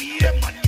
Yeah, man.